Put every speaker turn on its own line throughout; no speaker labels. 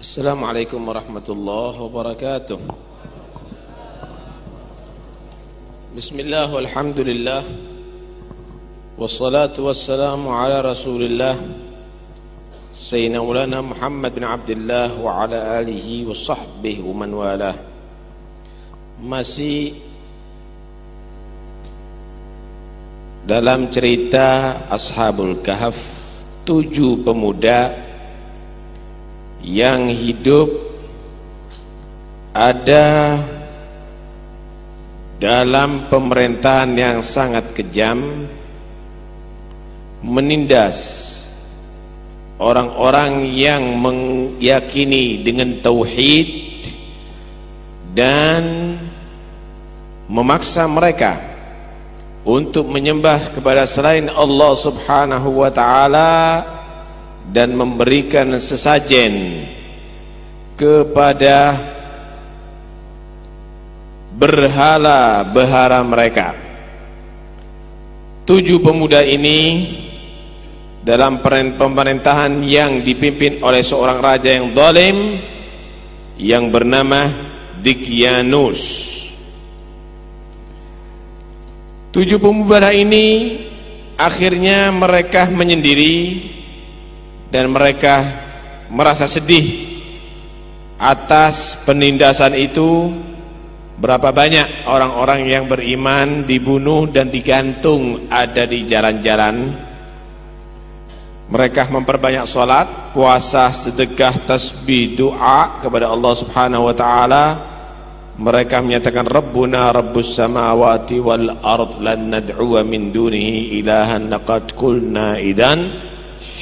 السلام عليكم ورحمة الله وبركاته بسم الله والحمد لله والصلاة والسلام على رسول الله سيدنا مولانا محمد بن عبد الله وعلى آله وصحبه ومن والاه masih dalam cerita Ashabul Kahf tujuh pemuda yang hidup ada dalam pemerintahan yang sangat kejam menindas orang-orang yang meyakini dengan tauhid dan memaksa mereka untuk menyembah kepada selain Allah Subhanahu wa taala dan memberikan sesajen kepada berhala-berhala mereka. Tujuh pemuda ini dalam pemerintahan yang dipimpin oleh seorang raja yang zalim yang bernama Dikyanus. Tujuh pemuda ini akhirnya mereka menyendiri dan mereka merasa sedih atas penindasan itu. Berapa banyak orang-orang yang beriman dibunuh dan digantung ada di jalan-jalan. Mereka memperbanyak salat puasa sedekah tasbih doa kepada Allah Subhanahu wa taala. Mereka menyatakan rabbuna rabbus samawati wal ard lan nad'u min dunihi ilahan laqad qulna idan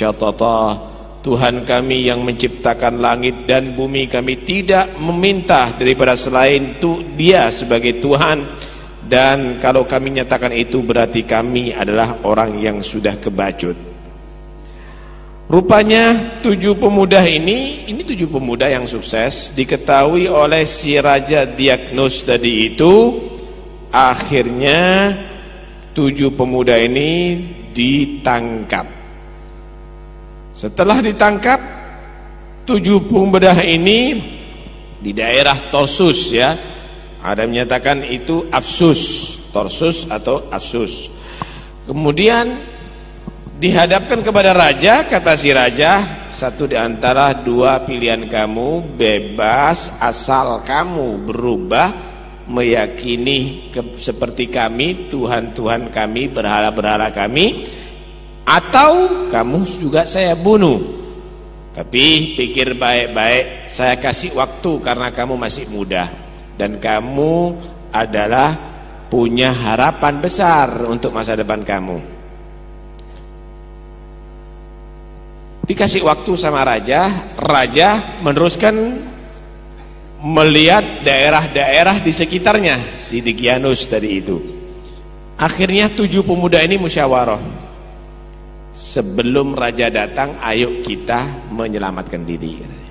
syatata Tuhan kami yang menciptakan langit dan bumi kami tidak meminta daripada selain itu dia sebagai Tuhan. Dan kalau kami nyatakan itu berarti kami adalah orang yang sudah kebacut. Rupanya tujuh pemuda ini ini tujuh pemuda yang sukses diketahui oleh si Raja Diagnos tadi itu akhirnya tujuh pemuda ini ditangkap setelah ditangkap tujuh pembedah ini di daerah Torsus ya. Ada menyatakan itu Afsus, Torsus atau Afsus. Kemudian dihadapkan kepada raja, kata si raja, satu di antara dua pilihan kamu bebas asal kamu berubah meyakini ke, seperti kami, Tuhan-Tuhan kami, berhala-berhala kami atau kamu juga saya bunuh. Tapi pikir baik-baik saya kasih waktu karena kamu masih muda. Dan kamu adalah punya harapan besar untuk masa depan kamu. Dikasih waktu sama raja raja meneruskan melihat daerah-daerah di sekitarnya. Si Dikianus tadi itu. Akhirnya tujuh pemuda ini musyawarah sebelum raja datang ayo kita menyelamatkan diri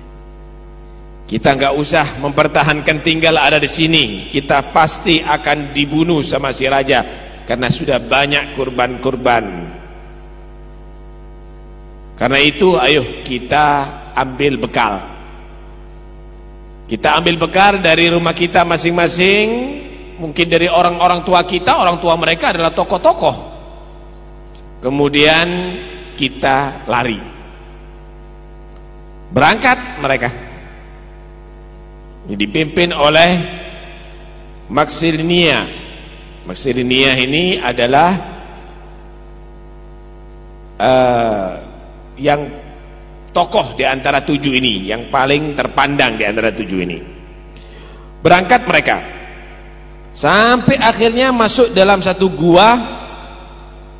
kita nggak usah mempertahankan tinggal ada di sini. Kita pasti akan dibunuh sama si raja karena sudah banyak kurban-kurban. Karena itu ayo kita ambil bekal. Kita ambil bekal dari rumah kita masing-masing. Mungkin dari orang-orang tua kita. Orang tua mereka adalah tokoh-tokoh kemudian kita lari. Berangkat mereka. Dipimpin oleh Maxilinia Maxilinia ini adalah uh, yang tokoh di antara tujuh ini yang paling terpandang di antara tujuh ini. Berangkat mereka. Sampai akhirnya masuk dalam satu gua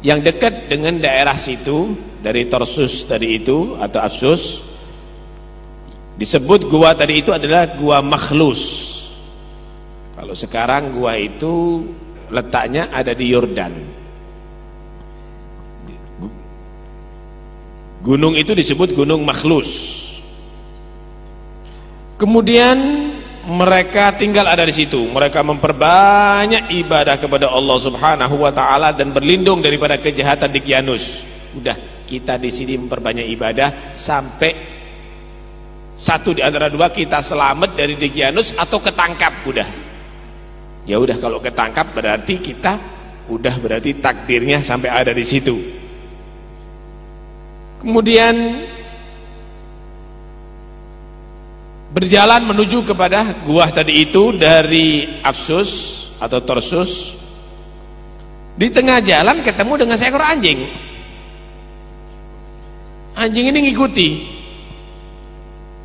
yang dekat dengan daerah situ dari Torsus tadi itu atau Asus disebut gua tadi itu adalah gua Makhlus. Kalau sekarang gua itu letaknya ada di Yordan. Gunung itu disebut gunung Makhlus. Kemudian mereka tinggal ada di situ. Mereka memperbanyak ibadah kepada Allah Subhanahu wa taala dan berlindung daripada kejahatan di Kianus. Udah, kita di sini memperbanyak ibadah sampai satu di antara dua kita selamat dari Degianus atau ketangkap udah ya udah kalau ketangkap berarti kita udah berarti takdirnya sampai ada di situ kemudian berjalan menuju kepada gua tadi itu dari Afsus atau Torsus di tengah jalan ketemu dengan seekor anjing. Anjing ini ngikuti.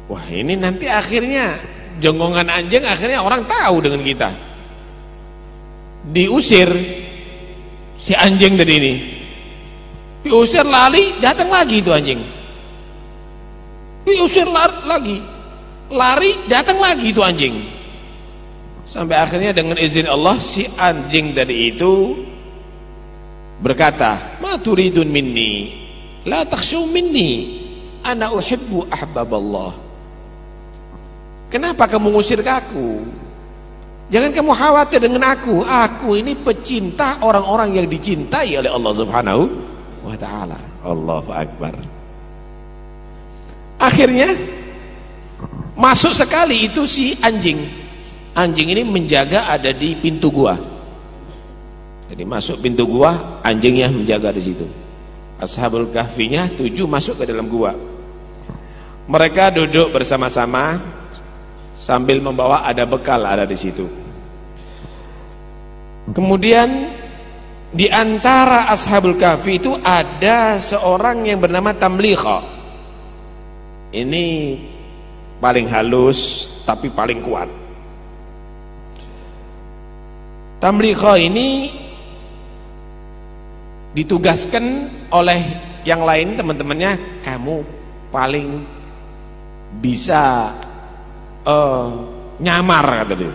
Wah ini nanti akhirnya jonggongan anjing akhirnya orang tahu dengan kita. Diusir si anjing dari ini. Diusir lari datang lagi itu anjing. Diusir lari lari datang lagi itu anjing sampai akhirnya dengan izin Allah si anjing tadi itu berkata ma turidun minni la takhshaw minni ana uhibbu ahbaballah kenapa kamu ngusir aku Jangan kamu khawatir dengan aku. Aku ini pecinta orang-orang yang dicintai oleh Allah Subhanahu wa taala. Allahu akbar. Akhirnya masuk sekali itu si anjing. Anjing ini menjaga ada di pintu gua. Jadi masuk pintu gua, anjingnya menjaga di situ. Ashabul kahfinya tujuh masuk ke dalam gua. Mereka duduk bersama-sama sambil membawa ada bekal ada di situ. Kemudian di antara ashabul kahfi itu ada seorang yang bernama Tamliha. Ini paling halus tapi paling kuat. Tamliha ini ditugaskan oleh yang lain teman-temannya kamu paling bisa uh, nyamar kata dia.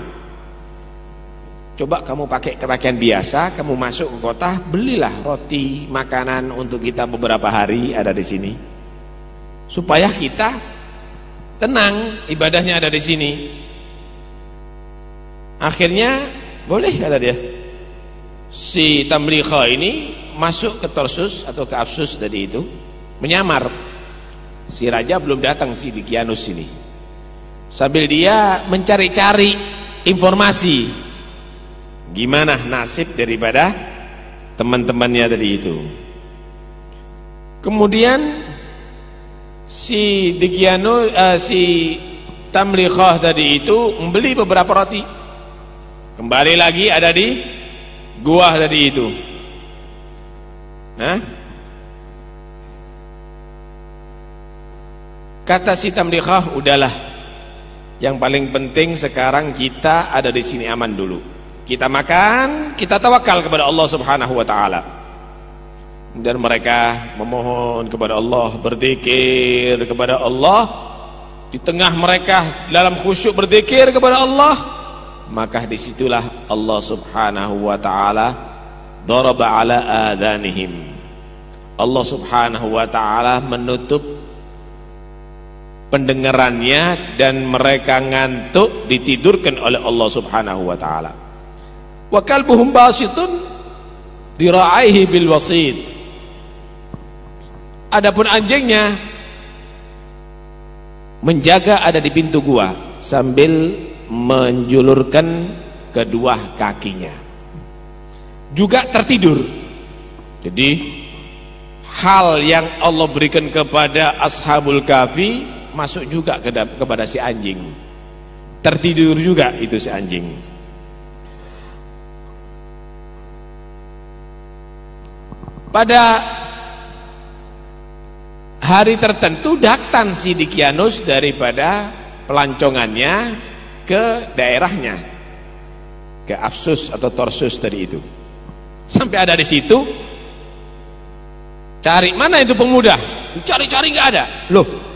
Coba kamu pakai pakaian biasa, kamu masuk ke kota, belilah roti, makanan untuk kita beberapa hari ada di sini. Supaya kita tenang, ibadahnya ada di sini. Akhirnya boleh kata dia. Si Tamliha ini masuk ke Torsus atau ke Afsus tadi itu, menyamar. Si raja belum datang si Dikianus ini sambil dia mencari-cari informasi gimana nasib daripada teman-temannya tadi itu kemudian si Digiano uh, si Tamlikhah tadi itu membeli beberapa roti kembali lagi ada di gua tadi itu nah kata si Tamlikhah udahlah yang paling penting sekarang kita ada di sini aman dulu. Kita makan, kita tawakal kepada Allah Subhanahu wa taala. Dan mereka memohon kepada Allah, berzikir kepada Allah. Di tengah mereka dalam khusyuk berzikir kepada Allah, maka di situlah Allah Subhanahu wa taala daraba ala adhanihim. Allah Subhanahu wa taala menutup pendengarannya dan mereka ngantuk ditidurkan oleh Allah Subhanahu wa taala. Wa kalbuhum basitun dira'aihi bil wasit. Adapun anjingnya menjaga ada di pintu gua sambil menjulurkan kedua kakinya. Juga tertidur. Jadi hal yang Allah berikan kepada ashabul kafi masuk juga ke kepada si anjing tertidur juga itu si anjing pada hari tertentu datang si Dikianus daripada pelancongannya ke daerahnya ke Afsus atau Torsus tadi itu sampai ada di situ cari mana itu pemuda cari-cari nggak ada loh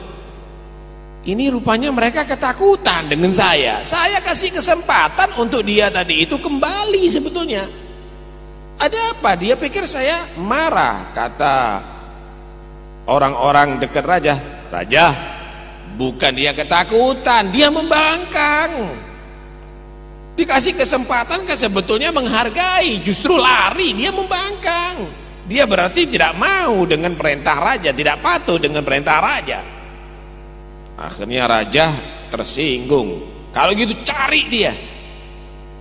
ini rupanya mereka ketakutan dengan saya. Saya kasih kesempatan untuk dia tadi itu kembali sebetulnya. Ada apa? Dia pikir saya marah, kata orang-orang dekat raja. Raja, bukan dia ketakutan, dia membangkang. Dikasih kesempatan kan sebetulnya menghargai, justru lari, dia membangkang. Dia berarti tidak mau dengan perintah raja, tidak patuh dengan perintah raja. akhirnya raja tersinggung kalau gitu cari dia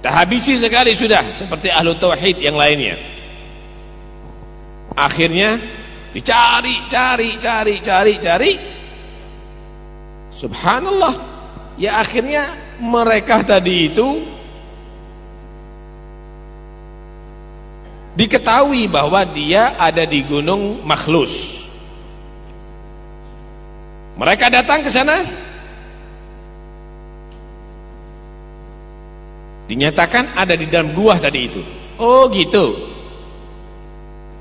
tak habisi sekali sudah seperti ahlu tauhid yang lainnya akhirnya dicari cari cari cari cari. Subhanallah. Ya akhirnya mereka tadi itu diketahui bahwa dia ada di gunung Makhlus. Mereka datang ke sana. Dinyatakan ada di dalam gua tadi itu. Oh gitu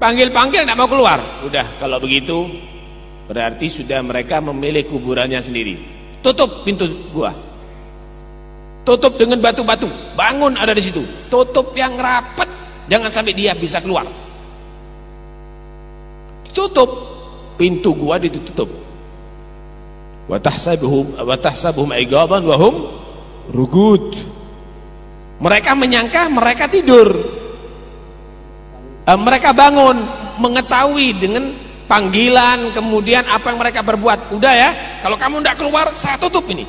panggil-panggil tidak mau keluar. Udah kalau begitu berarti sudah mereka memilih kuburannya sendiri. Tutup pintu gua. Tutup dengan batu-batu. Bangun ada di situ. Tutup yang rapat. Jangan sampai dia bisa keluar. Tutup. Pintu gua ditutup. Wa tahsabuhum wa tahsabuhum aigadan wa hum rugud mereka menyangka mereka tidur e, mereka bangun mengetahui dengan panggilan kemudian apa yang mereka berbuat udah ya kalau kamu tidak keluar saya tutup ini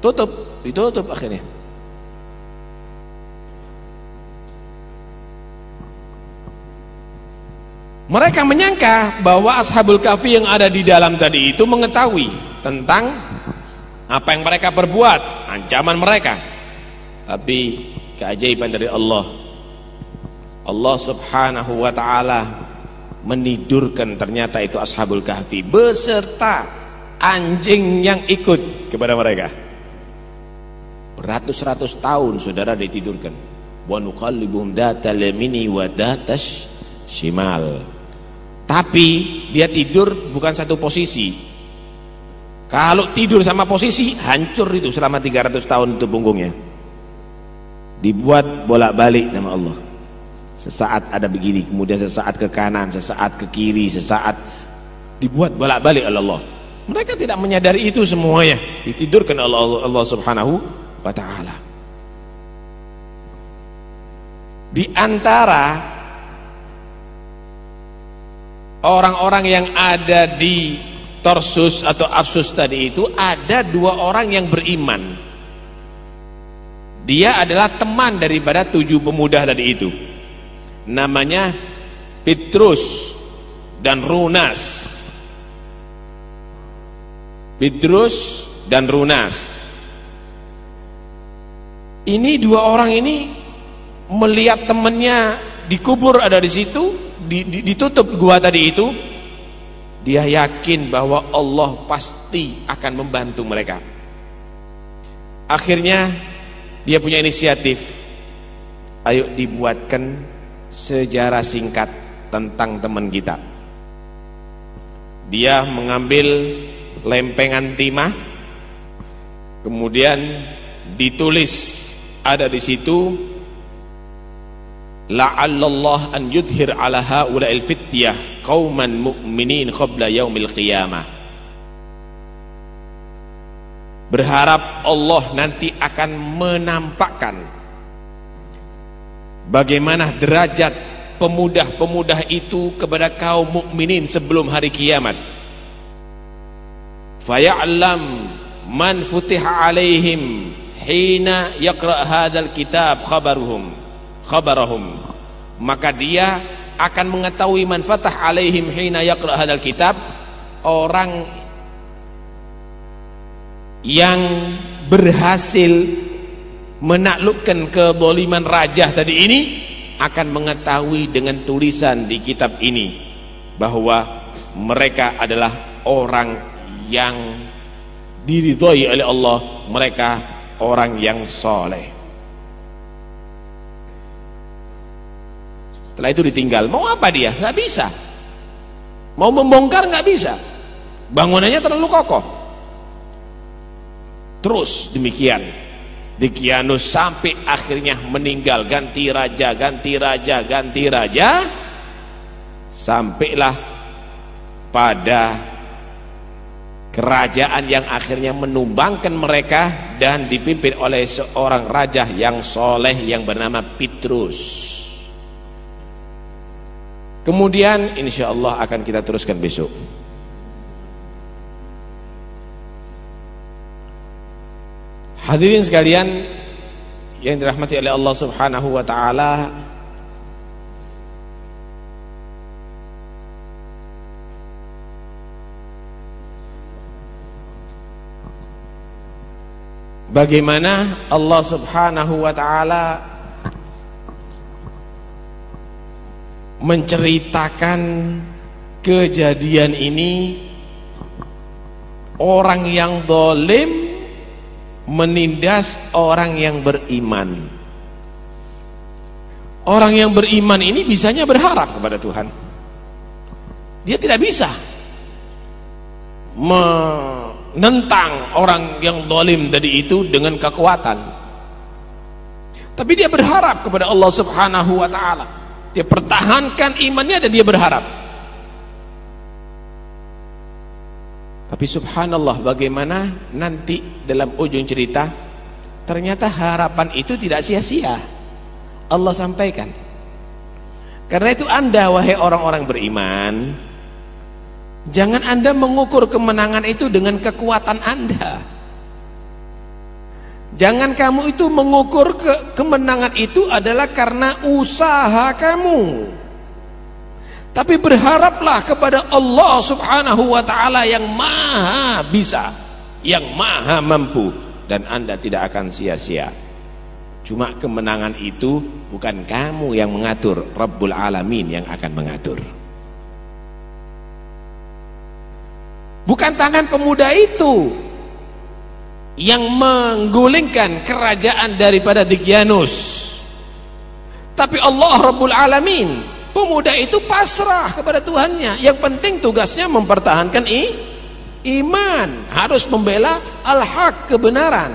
tutup ditutup akhirnya Mereka menyangka bahwa ashabul kafi yang ada di dalam tadi itu mengetahui tentang apa yang mereka perbuat, ancaman mereka. Tapi keajaiban dari Allah. Allah Subhanahu wa taala menidurkan ternyata itu ashabul kahfi. Beserta anjing yang ikut kepada mereka. Beratus-ratus tahun saudara ditidurkan. Wa nuqallibuhum datal yamini wa datash shimal. Tapi dia tidur bukan satu posisi. Kalau tidur sama posisi hancur itu selama 300 tahun itu punggungnya dibuat bolak-balik sama Allah sesaat ada begini kemudian sesaat ke kanan sesaat ke kiri sesaat dibuat bolak-balik oleh Allah. Mereka tidak menyadari itu semuanya. Ditidurkan oleh Allah, Allah subhanahu wa ta'ala. Di antara orang-orang yang ada di Torsus atau Afsus tadi itu ada dua orang yang beriman. Dia adalah teman daripada tujuh pemuda tadi itu namanya Petrus dan Runas. Petrus dan Runas. Ini dua orang ini melihat temannya dikubur ada di situ ditutup gua tadi itu. Dia yakin bahwa Allah pasti akan membantu mereka. Akhirnya dia punya inisiatif. Ayo dibuatkan sejarah singkat tentang teman kita. Dia mengambil lempengan timah kemudian ditulis ada di situ la'allallah an yudhir ala haula'il fityah qauman mu'minin qabla yaumil qiyamah. Berharap Allah nanti akan menampakkan bagaimana derajat pemudah-pemudah itu kepada kaum mukminin sebelum hari kiamat? Faya'lam man futiha alaihim hina yaqra hadzal kitab khabaruhum khabarahum. Maka dia akan mengetahui manfaat alaihim hina yaqra hadal kitab orang yang berhasil menaklukkan kedoliman raja tadi ini akan mengetahui dengan tulisan di kitab ini bahwa mereka adalah orang yang diridhoi oleh Allah mereka orang yang soleh Setelah itu ditinggal. Mau apa dia? Nggak bisa. Mau membongkar nggak bisa. Bangunannya terlalu kokoh. Terus demikian. Dikianus sampai akhirnya meninggal. Ganti raja, ganti raja, ganti raja. Sampailah pada kerajaan yang akhirnya menumbangkan mereka dan dipimpin oleh seorang raja yang soleh yang bernama Petrus. Kemudian insya Allah akan kita teruskan besok. Hadirin sekalian yang dirahmati oleh Allah Subhanahu wa taala Bagaimana Allah Subhanahu wa taala menceritakan kejadian ini? Orang yang dolim menindas orang yang beriman. Orang yang beriman ini bisanya berharap kepada Tuhan. Dia tidak bisa menentang orang yang dolim tadi itu dengan kekuatan. Tapi dia berharap kepada Allah subhanahu wa ta'ala. Dia pertahankan imannya dan dia berharap Tapi subhanallah bagaimana nanti dalam ujung cerita ternyata harapan itu tidak sia-sia. Allah sampaikan. Karena itu Anda wahai orang-orang beriman, jangan Anda mengukur kemenangan itu dengan kekuatan Anda. Jangan kamu itu mengukur ke kemenangan itu adalah karena usaha kamu. Tapi berharaplah kepada Allah subhanahu wa ta'ala yang maha bisa Yang maha mampu Dan anda tidak akan sia-sia. Cuma kemenangan itu bukan kamu yang mengatur Rabbul Alamin yang akan mengatur. Bukan tangan pemuda itu Yang menggulingkan kerajaan daripada Dikyanus Tapi Allah Rabbul Alamin Pemuda itu pasrah kepada Tuhannya. Yang penting tugasnya mempertahankan i, iman. Harus membela al-haq kebenaran.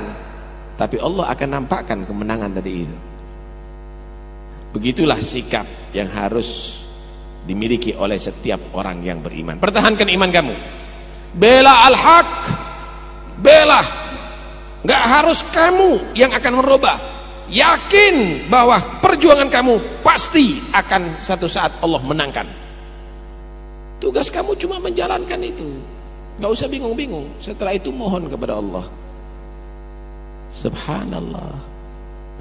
Tapi Allah akan nampakkan kemenangan tadi itu. Begitulah sikap yang harus dimiliki oleh setiap orang yang beriman. Pertahankan iman kamu. Bela al-haq. Bela. Gak harus kamu yang akan merubah yakin bahwa perjuangan kamu pasti akan satu saat Allah menangkan. Tugas kamu cuma menjalankan itu. Gak usah bingung-bingung. Setelah itu mohon kepada Allah. Subhanallah.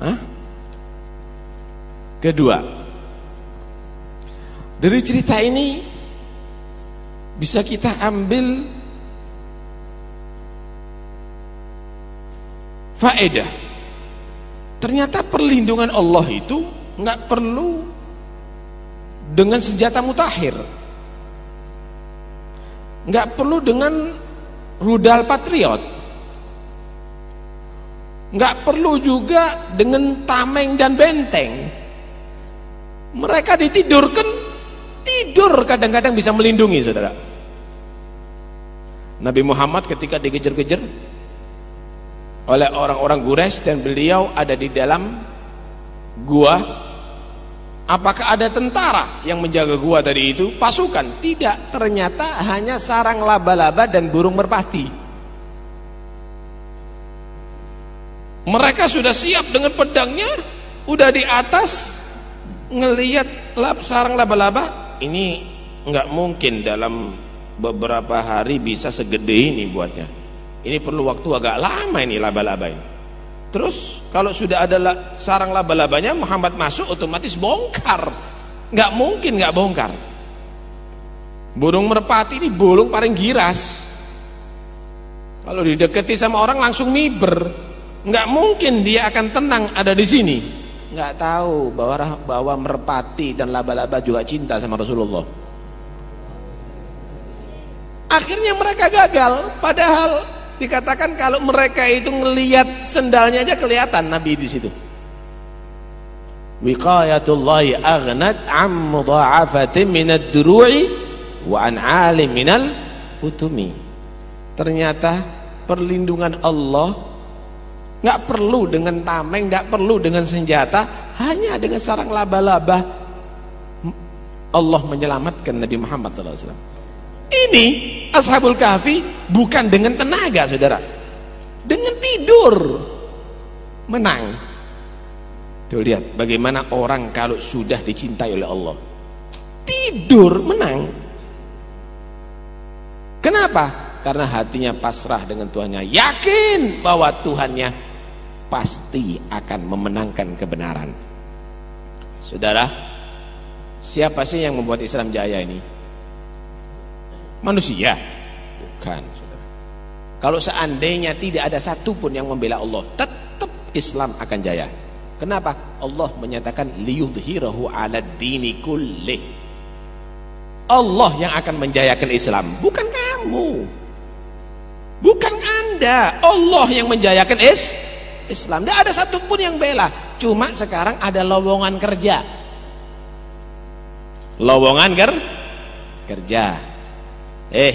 Hah? kedua. Dari cerita ini bisa kita ambil faedah. Ternyata perlindungan Allah itu nggak perlu dengan senjata mutakhir. nggak perlu dengan rudal patriot. nggak perlu juga dengan tameng dan benteng. Mereka ditidurkan tidur kadang-kadang bisa melindungi saudara. Nabi Muhammad ketika dikejar-kejar oleh orang-orang Quraisy dan beliau ada di dalam gua apakah ada tentara yang menjaga gua tadi itu? Pasukan? Tidak. Ternyata hanya sarang laba-laba dan burung merpati. Mereka sudah siap dengan pedangnya udah di atas ngelihat sarang laba-laba. Ini nggak mungkin dalam beberapa hari bisa segede ini buatnya. Ini perlu waktu agak lama ini laba-laba ini. Terus kalau sudah ada sarang laba-labanya Muhammad masuk otomatis bongkar. Nggak mungkin nggak bongkar. Burung merpati ini burung paling giras. Kalau didekati sama orang langsung miber. Nggak mungkin dia akan tenang ada di sini. Nggak tahu bahwa bahwa merpati dan laba-laba juga cinta sama Rasulullah. Akhirnya mereka gagal, padahal Dikatakan kalau mereka itu ngelihat sendalnya aja kelihatan Nabi di situ. Wiqayatullahi aghnat am mudha'afatin minad duru'i wa an 'alim minal utumi. Ternyata perlindungan Allah nggak perlu dengan tameng, nggak perlu dengan senjata, hanya dengan sarang laba-laba Allah menyelamatkan Nabi Muhammad SAW. Ini Ashabul Kahfi bukan dengan tenaga saudara Dengan tidur Menang Tuh lihat bagaimana orang kalau sudah dicintai oleh Allah Tidur menang Kenapa? Karena hatinya pasrah dengan Tuhannya Yakin bahwa Tuhannya pasti akan memenangkan kebenaran. Saudara, siapa sih yang membuat Islam jaya ini? Manusia? Bukan, saudara. Kalau seandainya tidak ada satupun yang membela Allah, tetap Islam akan jaya. Kenapa? Allah menyatakan liyudhirahu ala dini kullih. Allah yang akan menjayakan Islam, bukan kamu. Bukan Anda. Allah yang menjayakan is Islam. Tidak ada satupun yang bela. Cuma sekarang ada lowongan kerja. Lowongan ker kerja. Eh,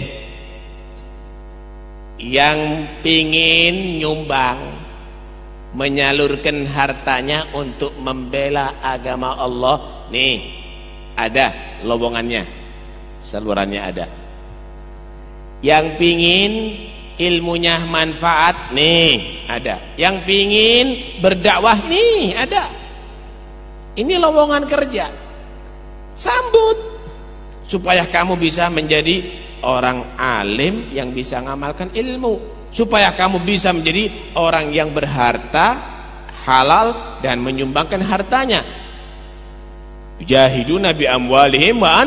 yang pingin nyumbang menyalurkan hartanya untuk membela agama Allah. Nih ada lowongannya. Salurannya ada. Yang pingin ilmunya manfaat nih ada. Yang pingin berdakwah nih ada. Ini lowongan kerja. Sambut supaya kamu bisa menjadi orang alim yang bisa ngamalkan ilmu. Supaya kamu bisa menjadi orang yang berharta halal dan menyumbangkan hartanya. Jahiduna bi amwalihim wa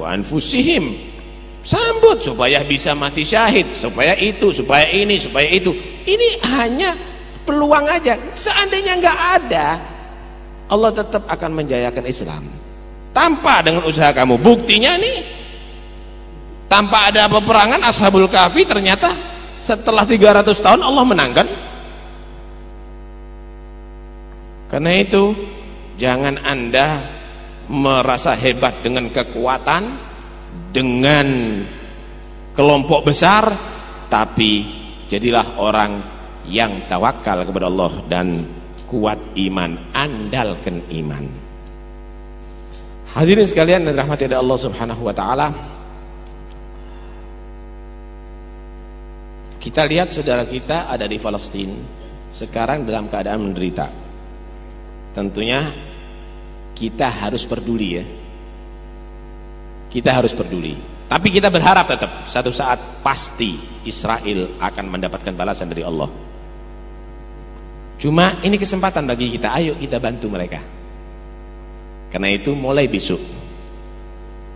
wa anfusihim. Sambut supaya bisa mati syahid supaya itu supaya ini supaya itu. Ini hanya peluang aja. Seandainya nggak ada Allah tetap akan menjayakan Islam. Tanpa dengan usaha kamu. Buktinya nih tanpa ada peperangan Ashabul Kahfi ternyata setelah 300 tahun Allah menangkan. Karena itu jangan anda merasa hebat dengan kekuatan dengan kelompok besar tapi jadilah orang yang tawakal kepada Allah dan kuat iman andalkan iman. Hadirin sekalian dan rahmati Allah subhanahu wa ta'ala Kita lihat saudara kita ada di Palestina sekarang dalam keadaan menderita. Tentunya kita harus peduli ya. Kita harus peduli. Tapi kita berharap tetap satu saat pasti Israel akan mendapatkan balasan dari Allah. Cuma ini kesempatan bagi kita, ayo kita bantu mereka. Karena itu mulai besok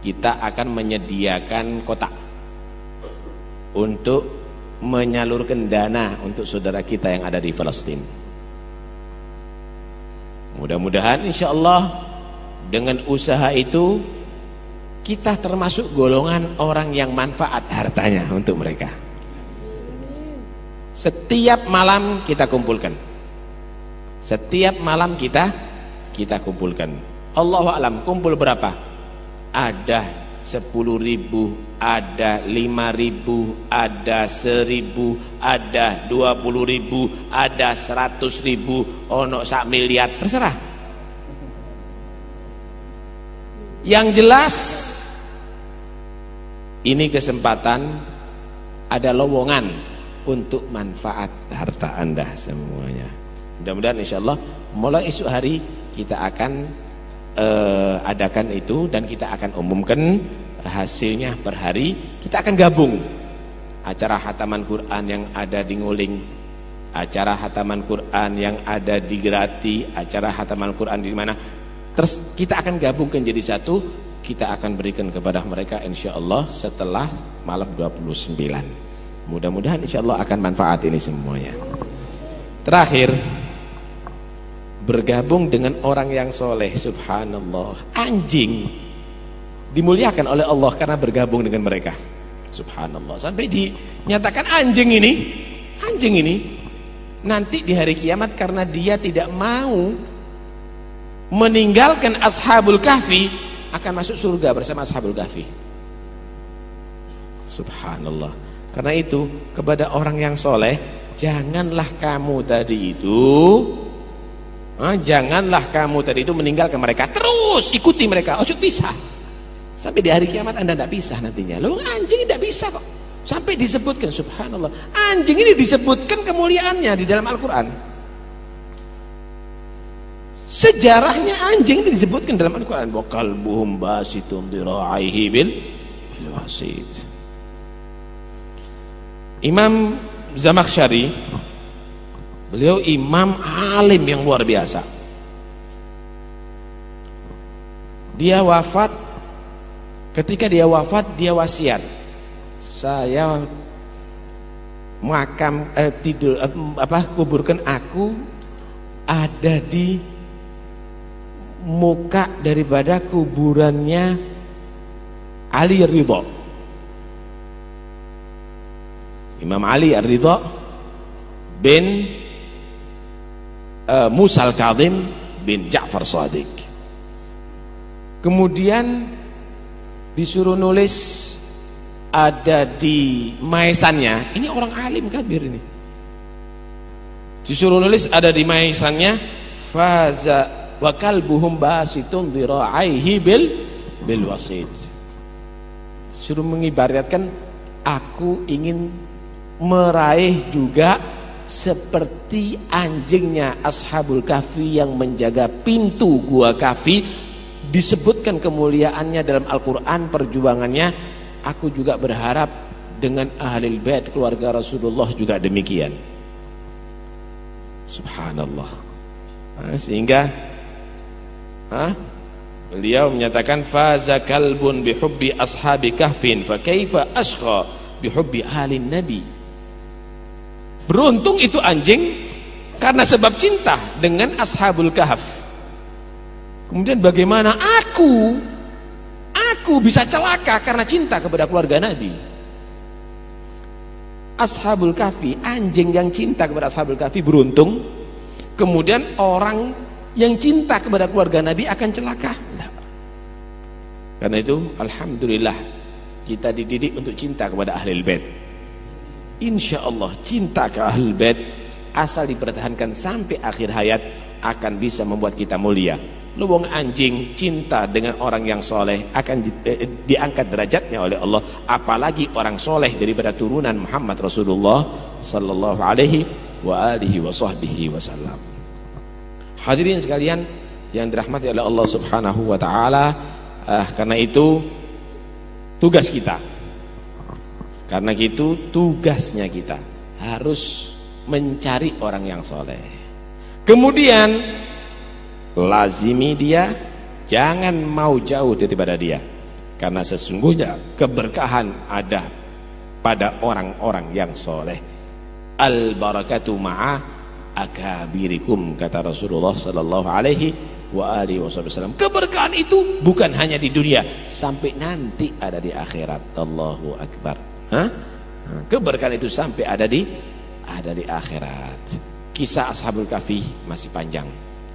kita akan menyediakan kotak untuk menyalurkan dana untuk saudara kita yang ada di Palestina. Mudah-mudahan insya Allah dengan usaha itu kita termasuk golongan orang yang manfaat hartanya untuk mereka. Setiap malam kita kumpulkan. Setiap malam kita kita kumpulkan. Allah alam kumpul berapa? Ada sepuluh ribu, ada lima ribu, ada seribu, ada dua puluh ribu, ada seratus ribu, ono sak miliar, terserah. Yang jelas ini kesempatan ada lowongan untuk manfaat harta anda semuanya. Mudah-mudahan insya Allah mulai esok hari kita akan uh, adakan itu dan kita akan umumkan hasilnya per hari. Kita akan gabung acara hataman Quran yang ada di Nguling acara hataman Quran yang ada di Gerati acara hataman Quran di mana. Terus kita akan gabungkan jadi satu kita akan berikan kepada mereka insya Allah setelah malam 29 mudah-mudahan insya Allah akan manfaat ini semuanya. Terakhir bergabung dengan orang yang soleh subhanallah. Anjing. Dimuliakan oleh Allah karena bergabung dengan mereka. Subhanallah. Sampai dinyatakan anjing ini. Anjing ini. Nanti di hari kiamat karena dia tidak mau meninggalkan ashabul kahfi akan masuk surga bersama ashabul kahfi. Subhanallah. Karena itu kepada orang yang soleh janganlah kamu tadi itu Ah, janganlah kamu tadi itu meninggalkan mereka. Terus ikuti mereka. Ojo bisa. Sampai di hari kiamat Anda tidak bisa nantinya. Lalu anjing tidak bisa kok. Sampai disebutkan subhanallah. Anjing ini disebutkan kemuliaannya di dalam Al-Qur'an. Sejarahnya anjing ini disebutkan dalam Al-Qur'an. Wa qalbuhum basitun dira'aihi bil wasit. Imam Zamakhsyari Beliau imam alim yang luar biasa. Dia wafat ketika dia wafat dia wasiat. Saya makam eh, tidur eh, apa kuburkan aku ada di muka daripada kuburannya Ali Ridho. Imam Ali Ar-Ridha bin uh, Musa Al-Kadhim bin Ja'far Sadiq. Kemudian disuruh nulis ada di maesannya ini orang alim kabir ini? Disuruh nulis ada di maesannya faza wa kalbuhum basitun dhira'aihi bil bil wasid suruh mengibaratkan aku ingin meraih juga seperti anjingnya Ashabul Kahfi yang menjaga pintu gua Kahfi disebutkan kemuliaannya dalam Al-Quran perjuangannya. Aku juga berharap dengan ahli bait keluarga Rasulullah juga demikian. Subhanallah. Nah, sehingga ah, beliau menyatakan faza kalbun bihubbi ashabi kahfin fa kaifa ashqa bihubbi ahli nabi Beruntung itu anjing karena sebab cinta dengan ashabul kahf. Kemudian bagaimana aku aku bisa celaka karena cinta kepada keluarga Nabi. Ashabul kahfi, anjing yang cinta kepada ashabul kahfi beruntung. Kemudian orang yang cinta kepada keluarga Nabi akan celaka. Karena itu alhamdulillah kita dididik untuk cinta kepada ahli bait insya Allah cinta ke ahlul bait asal dipertahankan sampai akhir hayat akan bisa membuat kita mulia. Luwung anjing cinta dengan orang yang soleh akan di, eh, diangkat derajatnya oleh Allah. Apalagi orang soleh daripada turunan Muhammad Rasulullah sallallahu alaihi wa alihi wa sahbihi wasallam hadirin sekalian yang dirahmati oleh Allah subhanahu wa ta'ala eh, karena itu tugas kita karena itu tugasnya kita harus mencari orang yang soleh. Kemudian lazimi dia, jangan mau jauh daripada dia. Karena sesungguhnya keberkahan ada pada orang-orang yang soleh. Al barakatu ma'a akabirikum kata Rasulullah sallallahu alaihi wa alihi wasallam. Keberkahan itu bukan hanya di dunia, sampai nanti ada di akhirat. Allahu akbar. Hah? Keberkahan itu sampai ada di ada di akhirat. Kisah Ashabul Kahfi masih panjang.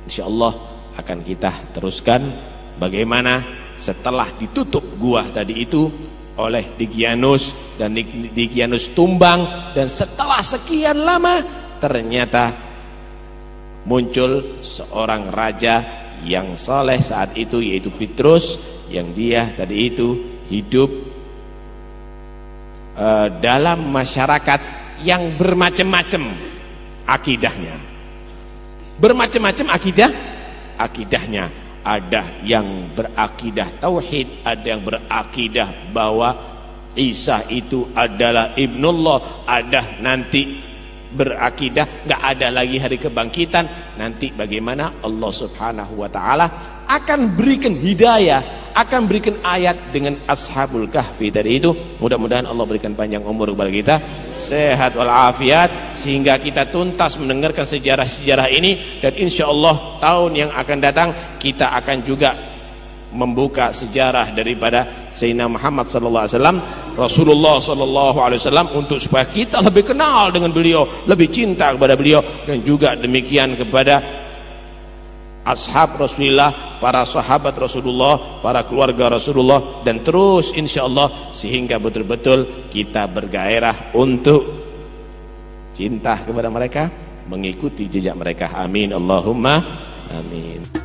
Insya Allah akan kita teruskan bagaimana setelah ditutup gua tadi itu oleh Digianus dan Digianus tumbang dan setelah sekian lama ternyata muncul seorang raja yang soleh saat itu yaitu Petrus yang dia tadi itu hidup Eh, dalam masyarakat yang bermacam-macam akidahnya. Bermacam-macam akidah, akidahnya ada yang berakidah tauhid, ada yang berakidah bahwa Isa itu adalah ibnullah, ada nanti berakidah nggak ada lagi hari kebangkitan nanti bagaimana Allah Subhanahu wa taala akan berikan hidayah akan berikan ayat dengan ashabul kahfi. Tadi itu mudah-mudahan Allah berikan panjang umur kepada kita. Sehat walafiat sehingga kita tuntas mendengarkan sejarah-sejarah ini. Dan insya Allah tahun yang akan datang kita akan juga membuka sejarah daripada Sayyidina Muhammad sallallahu alaihi wasallam Rasulullah sallallahu alaihi wasallam untuk supaya kita lebih kenal dengan beliau, lebih cinta kepada beliau dan juga demikian kepada ashab Rasulullah, para sahabat Rasulullah, para keluarga Rasulullah dan terus insyaallah sehingga betul-betul kita bergairah untuk cinta kepada mereka, mengikuti jejak mereka. Amin Allahumma amin.